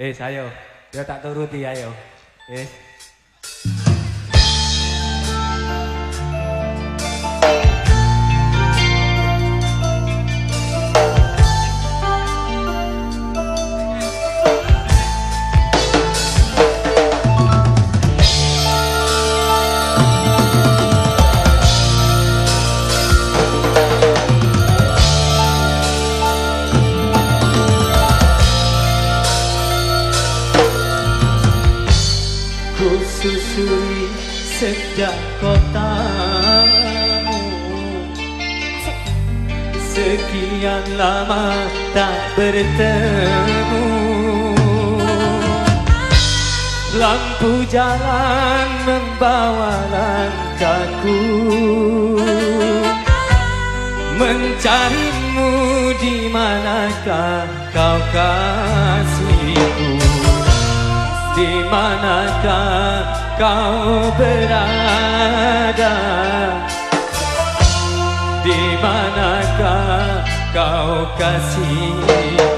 Eh, ayo. Yo tak turuti ayo. Eh. susuri sejak kotamu Sekian lama tak bertemu. Lampu jalan membawa langkahku. Mencarimu di manakah kau kasihku? Di manakah kau berada Dimanakah kau kasih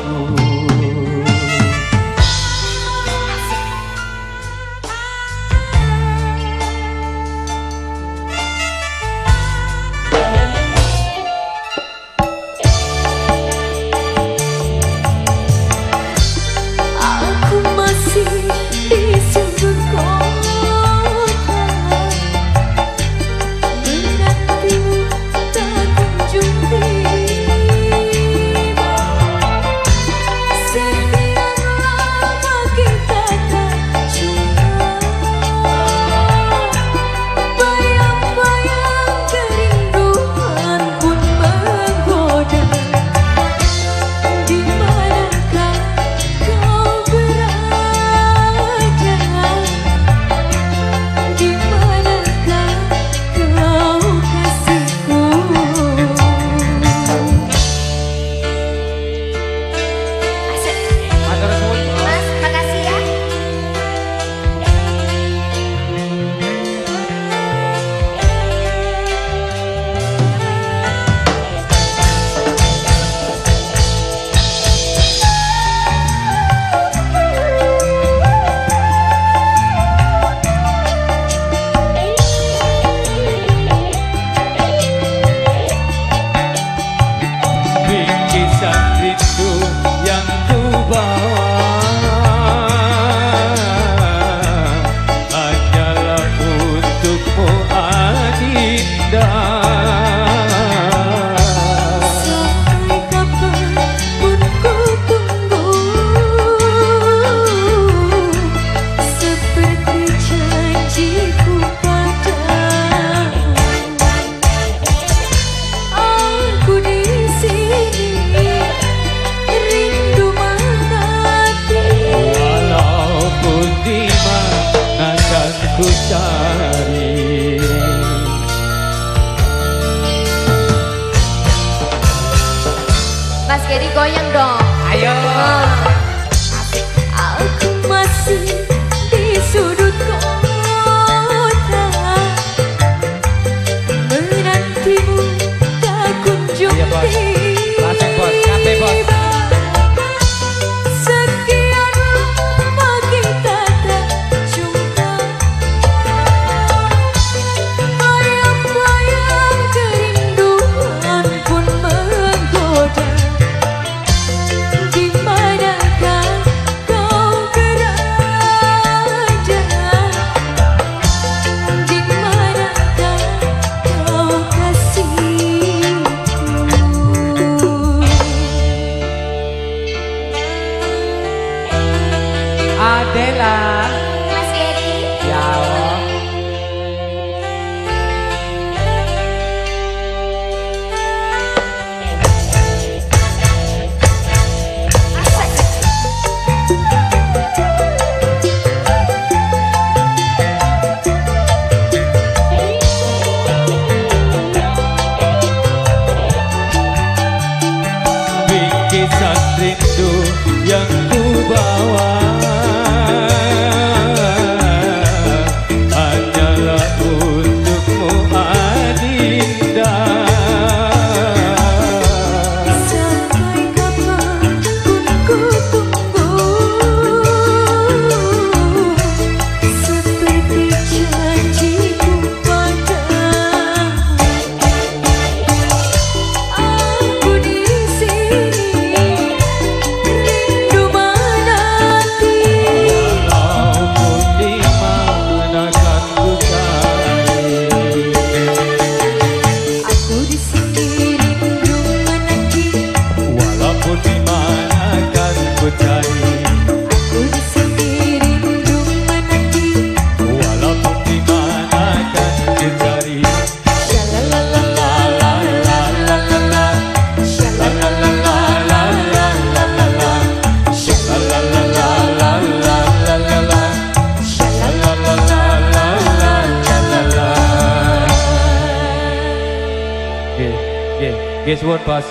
Guess what, Pas?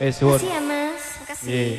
Guess what? Ya, Mas. Yeah.